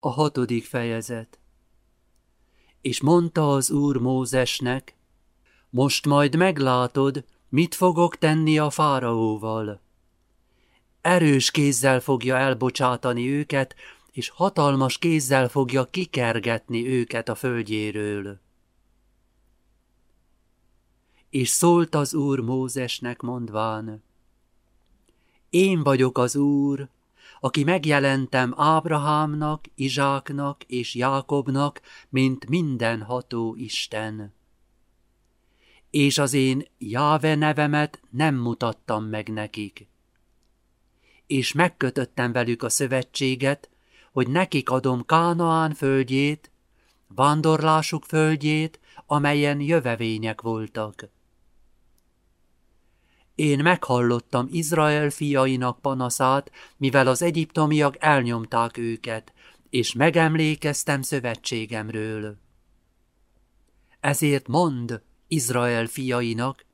A hatodik fejezet És mondta az úr Mózesnek, most majd meglátod, mit fogok tenni a fáraóval. Erős kézzel fogja elbocsátani őket, és hatalmas kézzel fogja kikergetni őket a földjéről. És szólt az úr Mózesnek mondván, én vagyok az úr, aki megjelentem Ábrahámnak, Izsáknak és Jákobnak, mint mindenható Isten. És az én Jáve nevemet nem mutattam meg nekik. És megkötöttem velük a szövetséget, hogy nekik adom Kánaán földjét, vándorlásuk földjét, amelyen jövevények voltak én meghallottam Izrael fiainak panaszát, mivel az egyiptomiak elnyomták őket, és megemlékeztem szövetségemről. Ezért mond Izrael fiainak,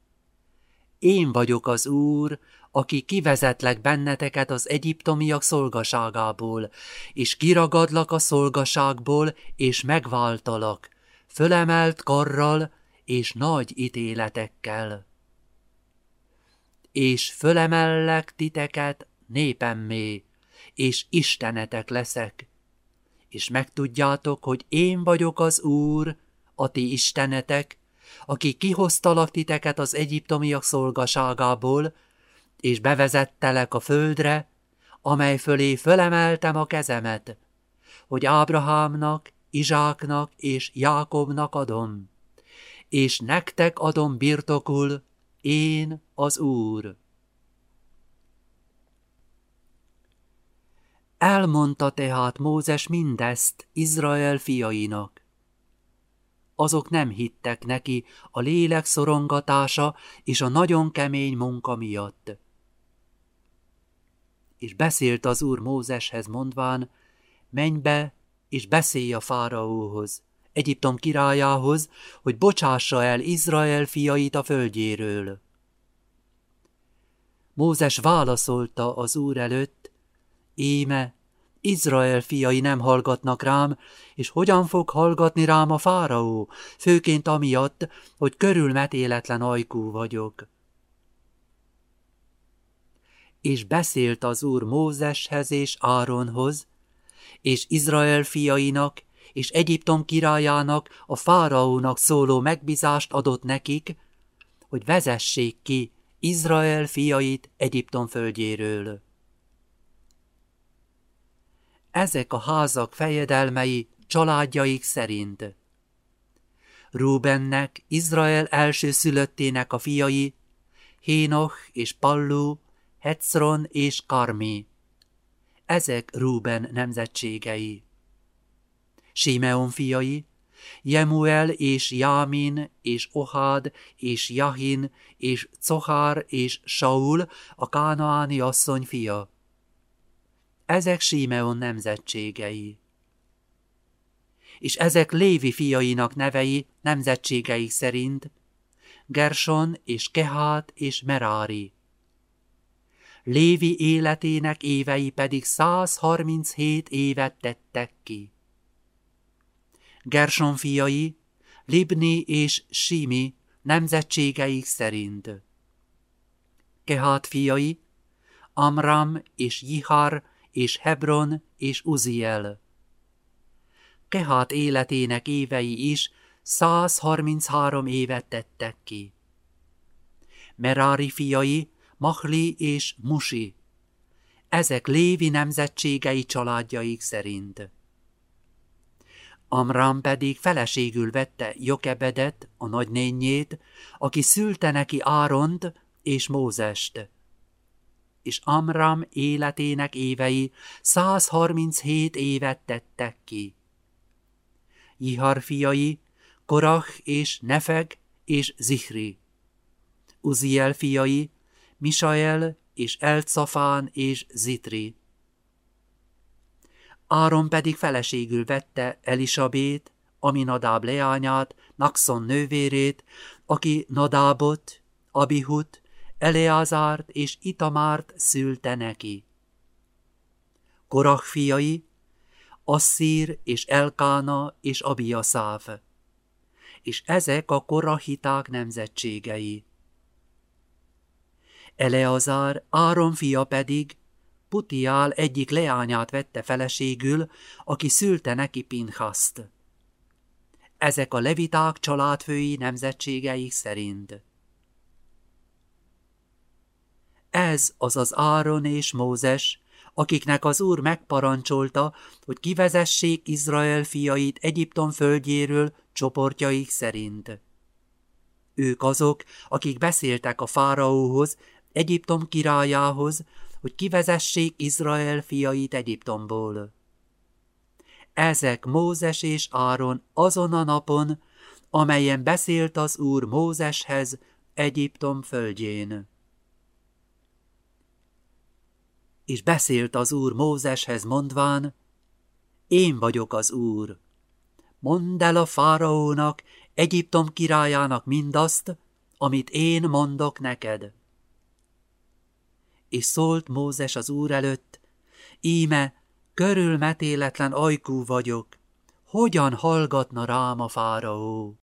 én vagyok az Úr, aki kivezetlek benneteket az egyiptomiak szolgaságából, és kiragadlak a szolgaságból, és megváltalak, fölemelt karral és nagy ítéletekkel és fölemellek titeket népemmé, és istenetek leszek. És megtudjátok, hogy én vagyok az Úr, a ti istenetek, aki kihoztalak titeket az egyiptomiak szolgaságából, és bevezettelek a földre, amely fölé fölemeltem a kezemet, hogy Ábrahámnak, Izsáknak és Jákobnak adom, és nektek adom birtokul én az Úr. Elmondta tehát Mózes mindezt Izrael fiainak. Azok nem hittek neki a lélek szorongatása és a nagyon kemény munka miatt. És beszélt az Úr Mózeshez mondván, menj be és beszélj a fáraóhoz Egyiptom királyához, hogy bocsássa el Izrael fiait a földjéről. Mózes válaszolta az úr előtt, Éme, Izrael fiai nem hallgatnak rám, és hogyan fog hallgatni rám a fáraó, főként amiatt, hogy körülmetéletlen ajkú vagyok. És beszélt az úr Mózeshez és Áronhoz, és Izrael fiainak, és Egyiptom királyának, a fáraónak szóló megbízást adott nekik, hogy vezessék ki Izrael fiait Egyiptom földjéről. Ezek a házak fejedelmei családjaik szerint. Rúbennek, Izrael első szülöttének a fiai, Hénoch és Pallu, Hetzron és Karmi. Ezek Rúben nemzetségei. Simeon fiai, Jemuel és Jámin és Ohad és Jahin és Cohár és Saul, a kánaáni asszony fia. Ezek Simeon nemzetségei. És ezek Lévi fiainak nevei nemzetségeik szerint Gerson és Kehát és Merári. Lévi életének évei pedig 137 évet tettek ki. Gerson fiai, Libni és Simi nemzetségeik szerint. Kehát fiai, Amram és Jihar és Hebron és Uziel. Kehát életének évei is 133 évet tettek ki. Merári fiai, Mahli és Musi. Ezek Lévi nemzetségei családjaik szerint. Amram pedig feleségül vette Jokebedet, a nagynényét, aki szülte neki Áront és Mózest. És Amram életének évei 137 évet tettek ki. Jihar fiai, Korach és Nefeg és Zihri. Uziel fiai, Misael és Elcafán és Zitri. Áron pedig feleségül vette Elisabét, ami Nadáb leányát, Naxon nővérét, aki Nadábot, Abihut, Eleázárt és Itamárt szülte neki. Korach fiai, Asszír és Elkána és Abiaszáv. És ezek a korahiták nemzetségei. Eleazár, Áron fia pedig, Putiál egyik leányát vette feleségül, aki szülte neki Pinhaszt. Ezek a leviták családfői nemzetségeik szerint. Ez az az Áron és Mózes, akiknek az Úr megparancsolta, hogy kivezessék Izrael fiait Egyiptom földjéről csoportjaik szerint. Ők azok, akik beszéltek a fáraóhoz, Egyiptom királyához, hogy kivezessék Izrael fiait Egyiptomból. Ezek Mózes és Áron azon a napon, amelyen beszélt az Úr Mózeshez Egyiptom földjén. És beszélt az Úr Mózeshez mondván, én vagyok az Úr. Mondd el a fáraónak, Egyiptom királyának mindazt, amit én mondok neked és szólt Mózes az úr előtt, íme, körülmetéletlen ajkú vagyok, hogyan hallgatna rám a fáraó?